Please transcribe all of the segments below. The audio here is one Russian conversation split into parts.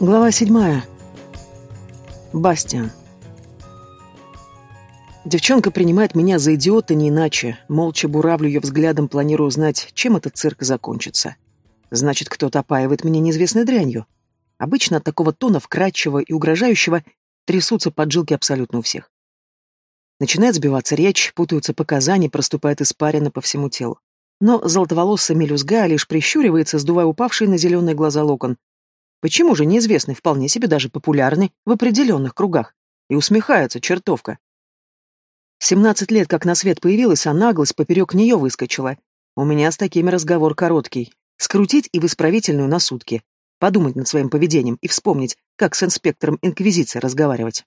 Глава седьмая. Бастиан. Девчонка принимает меня за идиота не иначе. Молча буравлю ее взглядом, планирую узнать, чем этот цирк закончится. Значит, кто-то опаивает меня неизвестной дрянью. Обычно от такого тона вкрадчивого и угрожающего трясутся поджилки абсолютно у всех. Начинает сбиваться речь, путаются показания, проступает испарина по всему телу. Но золотоволосая мелюзга лишь прищуривается, сдувая упавшие на зеленые глаза локон, Почему же неизвестный, вполне себе даже популярный в определенных кругах? И усмехается чертовка. Семнадцать лет как на свет появилась, а наглость поперек нее выскочила. У меня с такими разговор короткий. Скрутить и в исправительную на сутки. Подумать над своим поведением и вспомнить, как с инспектором Инквизиции разговаривать.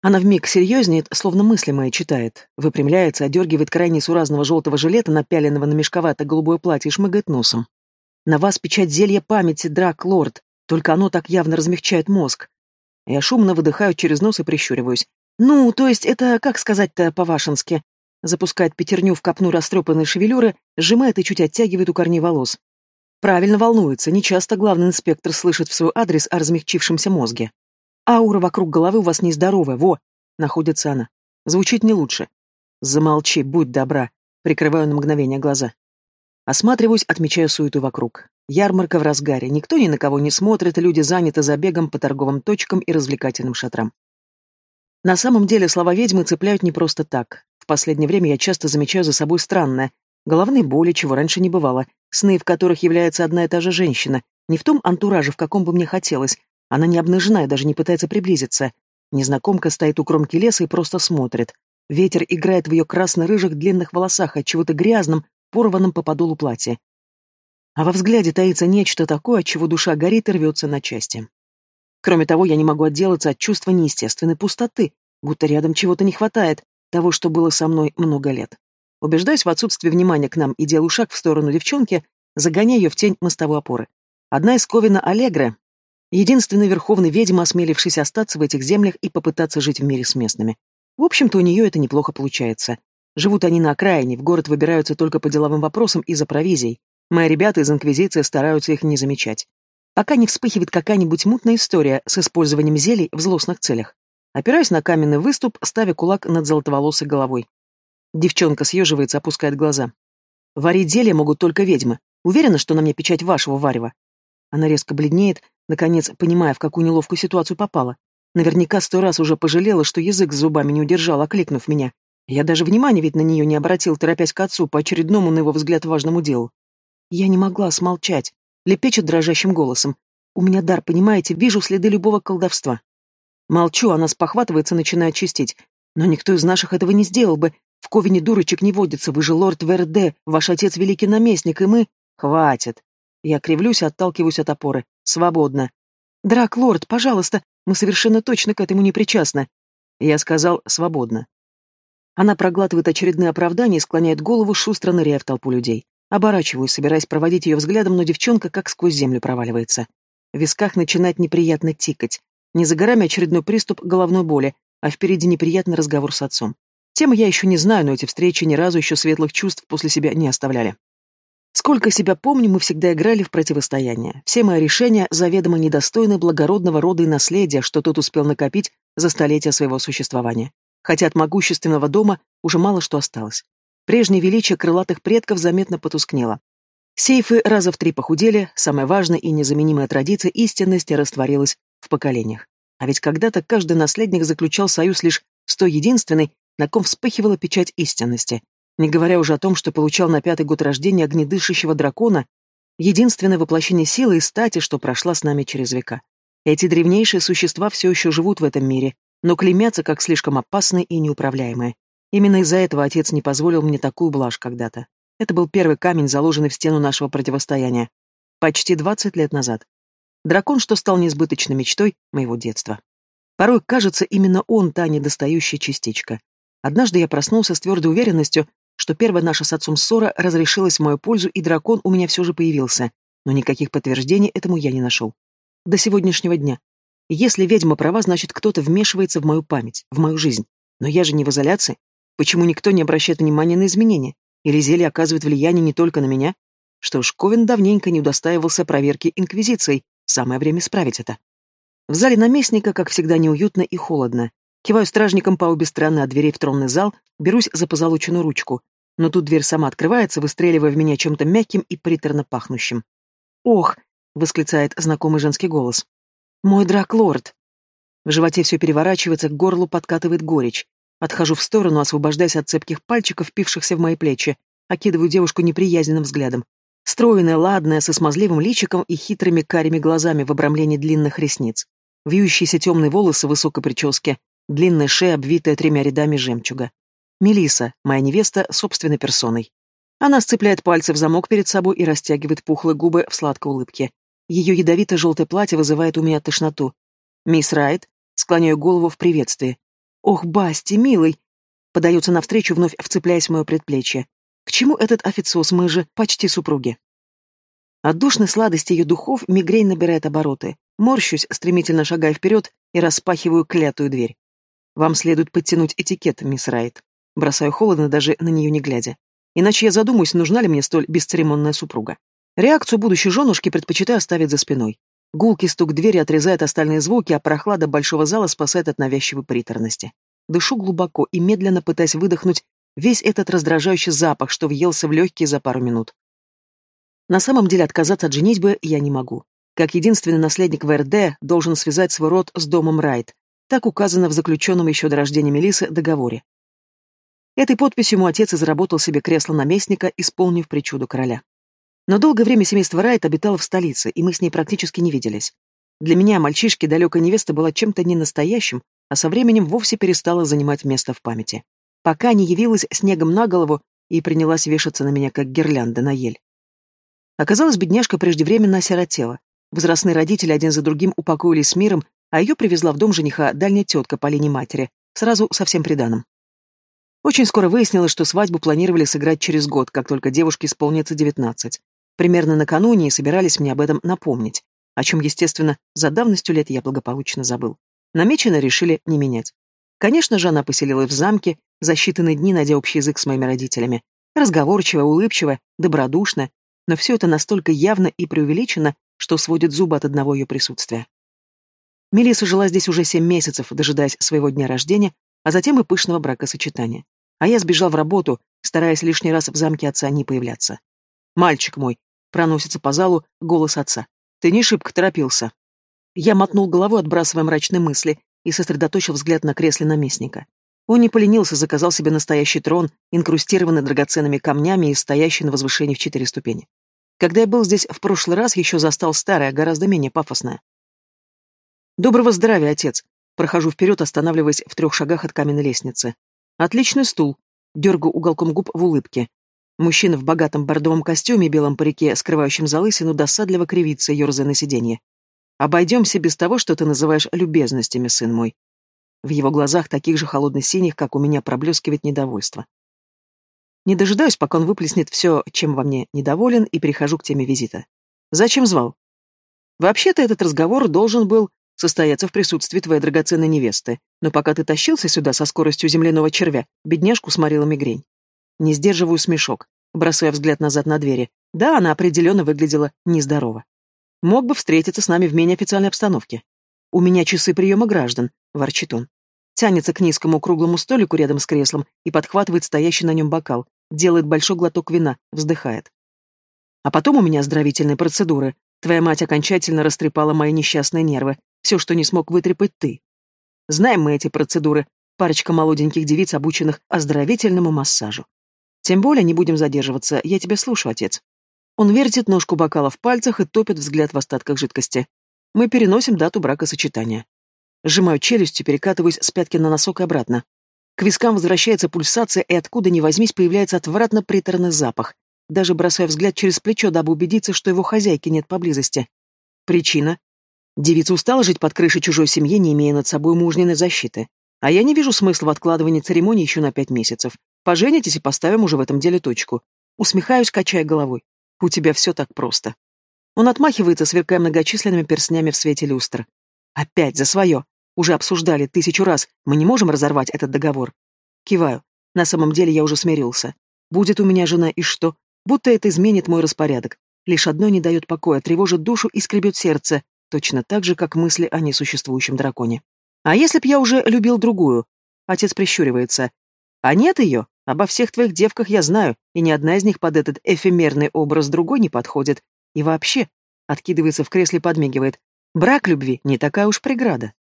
Она вмиг серьезнеет, словно мысли мои читает, выпрямляется, одергивает крайне суразного желтого жилета, напяленного на мешковато-голубое платье и шмыгает носом. На вас печать зелья памяти, драк, лорд. Только оно так явно размягчает мозг. Я шумно выдыхаю через нос и прищуриваюсь. Ну, то есть это, как сказать-то по-вашенски? Запускает пятерню в копну растрепанной шевелюры, сжимает и чуть оттягивает у корней волос. Правильно волнуется, нечасто главный инспектор слышит в свой адрес о размягчившемся мозге. Аура вокруг головы у вас нездоровая, во, находится она. Звучит не лучше. Замолчи, будь добра. Прикрываю на мгновение глаза. Осматриваюсь, отмечаю суету вокруг. Ярмарка в разгаре, никто ни на кого не смотрит, люди заняты забегом по торговым точкам и развлекательным шатрам. На самом деле слова ведьмы цепляют не просто так. В последнее время я часто замечаю за собой странное. Головные боли, чего раньше не бывало, сны, в которых является одна и та же женщина, не в том антураже, в каком бы мне хотелось. Она не обнажена и даже не пытается приблизиться. Незнакомка стоит у кромки леса и просто смотрит. Ветер играет в ее красно-рыжих длинных волосах от чего-то грязным, порванным по подолу платья а во взгляде таится нечто такое, от чего душа горит и рвется на части. Кроме того, я не могу отделаться от чувства неестественной пустоты, будто рядом чего-то не хватает, того, что было со мной много лет. Убеждаюсь в отсутствии внимания к нам и делаю шаг в сторону девчонки, загоняя ее в тень мостовой опоры. Одна из Ковина Аллегра, единственная верховная ведьма, осмелившись остаться в этих землях и попытаться жить в мире с местными. В общем-то, у нее это неплохо получается. Живут они на окраине, в город выбираются только по деловым вопросам и за провизией, Мои ребята из Инквизиции стараются их не замечать. Пока не вспыхивает какая-нибудь мутная история с использованием зелий в злостных целях. Опираюсь на каменный выступ, ставя кулак над золотоволосой головой. Девчонка съеживается, опускает глаза. Варить зелья могут только ведьмы. Уверена, что на мне печать вашего варева. Она резко бледнеет, наконец, понимая, в какую неловкую ситуацию попала. Наверняка сто раз уже пожалела, что язык с зубами не удержал, окликнув меня. Я даже внимания ведь на нее не обратил, торопясь к отцу по очередному, на его взгляд, важному делу. Я не могла смолчать, лепечет дрожащим голосом. У меня дар, понимаете, вижу следы любого колдовства. Молчу, она спохватывается, начинает чистить. Но никто из наших этого не сделал бы. В Ковине дурочек не водится, вы же лорд Верде, ваш отец великий наместник, и мы... Хватит. Я кривлюсь, отталкиваюсь от опоры. Свободно. Драк, лорд, пожалуйста, мы совершенно точно к этому не причастны. Я сказал «свободно». Она проглатывает очередные оправдания и склоняет голову, шустро ныряя в толпу людей. Оборачиваюсь, собираясь проводить ее взглядом, но девчонка как сквозь землю проваливается. В висках начинает неприятно тикать. Не за горами очередной приступ головной боли, а впереди неприятный разговор с отцом. Темы я еще не знаю, но эти встречи ни разу еще светлых чувств после себя не оставляли. Сколько себя помню, мы всегда играли в противостояние. Все мои решения заведомо недостойны благородного рода и наследия, что тот успел накопить за столетия своего существования. Хотя от могущественного дома уже мало что осталось. Прежнее величие крылатых предков заметно потускнело. Сейфы раза в три похудели, самая важная и незаменимая традиция истинности растворилась в поколениях. А ведь когда-то каждый наследник заключал союз лишь с той единственной, на ком вспыхивала печать истинности, не говоря уже о том, что получал на пятый год рождения огнедышащего дракона, единственное воплощение силы и стати, что прошла с нами через века. Эти древнейшие существа все еще живут в этом мире, но клеймятся как слишком опасные и неуправляемые. Именно из-за этого отец не позволил мне такую блажь когда-то. Это был первый камень, заложенный в стену нашего противостояния. Почти двадцать лет назад. Дракон, что стал несбыточной мечтой моего детства. Порой кажется, именно он та недостающая частичка. Однажды я проснулся с твердой уверенностью, что первая наша с отцом ссора разрешилась в мою пользу, и дракон у меня все же появился, но никаких подтверждений этому я не нашел. До сегодняшнего дня. Если ведьма права, значит, кто-то вмешивается в мою память, в мою жизнь. Но я же не в изоляции. Почему никто не обращает внимания на изменения? Или зелье оказывает влияние не только на меня? Что ж, Ковен давненько не удостаивался проверки Инквизицией. Самое время исправить это. В зале наместника, как всегда, неуютно и холодно. Киваю стражникам по обе стороны от дверей в тронный зал, берусь за позолоченную ручку. Но тут дверь сама открывается, выстреливая в меня чем-то мягким и приторно пахнущим. «Ох!» — восклицает знакомый женский голос. «Мой драклорд!» В животе все переворачивается, к горлу подкатывает горечь. Отхожу в сторону, освобождаясь от цепких пальчиков, впившихся в мои плечи. Окидываю девушку неприязненным взглядом. Стройная, ладная, со смазливым личиком и хитрыми карими глазами в обрамлении длинных ресниц. Вьющиеся темные волосы в высокой прическе, длинная шея, обвитая тремя рядами жемчуга. Мелиса, моя невеста, собственной персоной. Она сцепляет пальцы в замок перед собой и растягивает пухлые губы в сладкой улыбке. Ее ядовито-желтое платье вызывает у меня тошноту. «Мисс Райт», склоняю голову в приветствии. «Ох, Басти, милый!» Подается навстречу, вновь вцепляясь в мое предплечье. «К чему этот официоз, мы же почти супруги?» От душной сладости ее духов мигрень набирает обороты. Морщусь, стремительно шагая вперед и распахиваю клятую дверь. Вам следует подтянуть этикет, мисс Райт. Бросаю холодно, даже на нее не глядя. Иначе я задумаюсь, нужна ли мне столь бесцеремонная супруга. Реакцию будущей женушки предпочитаю оставить за спиной. Гулкий стук двери отрезает остальные звуки, а прохлада большого зала спасает от навязчивой приторности. Дышу глубоко и медленно пытаясь выдохнуть весь этот раздражающий запах, что въелся в легкие за пару минут. На самом деле отказаться от женитьбы я не могу. Как единственный наследник ВРД должен связать свой род с домом Райт. Так указано в заключенном еще до рождения Мелисы договоре. Этой подписью мой отец изработал себе кресло наместника, исполнив причуду короля. Но долгое время семейство Райт обитало в столице, и мы с ней практически не виделись. Для меня мальчишки далекая невеста была чем-то ненастоящим, а со временем вовсе перестала занимать место в памяти. Пока не явилась снегом на голову и принялась вешаться на меня, как гирлянда на ель. Оказалось, бедняжка преждевременно осиротела. Возрастные родители один за другим упокоились с миром, а ее привезла в дом жениха дальняя тетка по линии матери, сразу со всем приданым. Очень скоро выяснилось, что свадьбу планировали сыграть через год, как только девушке исполнится девятнадцать. Примерно накануне и собирались мне об этом напомнить, о чем, естественно, за давностью лет я благополучно забыл. Намечено решили не менять. Конечно же, она поселилась в замке, за считанные дни найдя общий язык с моими родителями. Разговорчивая, улыбчивая, добродушная, но все это настолько явно и преувеличено, что сводит зубы от одного ее присутствия. Мелисса жила здесь уже семь месяцев, дожидаясь своего дня рождения, а затем и пышного бракосочетания. А я сбежал в работу, стараясь лишний раз в замке отца не появляться. «Мальчик мой!» — проносится по залу голос отца. «Ты не шибко торопился». Я мотнул головой, отбрасывая мрачные мысли, и сосредоточил взгляд на кресле наместника. Он не поленился, заказал себе настоящий трон, инкрустированный драгоценными камнями и стоящий на возвышении в четыре ступени. Когда я был здесь в прошлый раз, еще застал старое, гораздо менее пафосное. «Доброго здравия, отец!» Прохожу вперед, останавливаясь в трех шагах от каменной лестницы. «Отличный стул!» Дергаю уголком губ в улыбке. Мужчина в богатом бордовом костюме и белом парике, скрывающем залысину, досадливо кривится, ерзая на сиденье. «Обойдемся без того, что ты называешь любезностями, сын мой». В его глазах, таких же холодно-синих, как у меня, проблескивает недовольство. Не дожидаюсь, пока он выплеснет все, чем во мне недоволен, и перехожу к теме визита. «Зачем звал?» «Вообще-то этот разговор должен был состояться в присутствии твоей драгоценной невесты, но пока ты тащился сюда со скоростью земляного червя, бедняжку сморила мигрень. Не сдерживаю смешок, бросая взгляд назад на двери. Да, она определенно выглядела нездорово. Мог бы встретиться с нами в менее официальной обстановке. У меня часы приема граждан, ворчит он. Тянется к низкому круглому столику рядом с креслом и подхватывает стоящий на нем бокал, делает большой глоток вина, вздыхает. А потом у меня оздоровительные процедуры. Твоя мать окончательно растрепала мои несчастные нервы. Все, что не смог вытрепать ты. Знаем мы эти процедуры. Парочка молоденьких девиц, обученных оздоровительному массажу. Тем более не будем задерживаться, я тебя слушаю, отец. Он вертит ножку бокала в пальцах и топит взгляд в остатках жидкости. Мы переносим дату бракосочетания. Сжимаю челюстью, перекатываюсь с пятки на носок и обратно. К вискам возвращается пульсация, и откуда ни возьмись появляется отвратно приторный запах. Даже бросаю взгляд через плечо, дабы убедиться, что его хозяйки нет поблизости. Причина? Девица устала жить под крышей чужой семьи, не имея над собой мужниной защиты. А я не вижу смысла в откладывании церемонии еще на пять месяцев. Поженитесь и поставим уже в этом деле точку. Усмехаюсь, качая головой. У тебя все так просто. Он отмахивается, сверкая многочисленными перстнями в свете люстр. Опять за свое. Уже обсуждали тысячу раз. Мы не можем разорвать этот договор. Киваю. На самом деле я уже смирился. Будет у меня жена, и что? Будто это изменит мой распорядок. Лишь одно не дает покоя, тревожит душу и скребет сердце. точно так же, как мысли о несуществующем драконе. А если б я уже любил другую? Отец прищуривается. А нет ее? Обо всех твоих девках я знаю, и ни одна из них под этот эфемерный образ другой не подходит. И вообще, откидывается в кресле, подмигивает. Брак любви не такая уж преграда.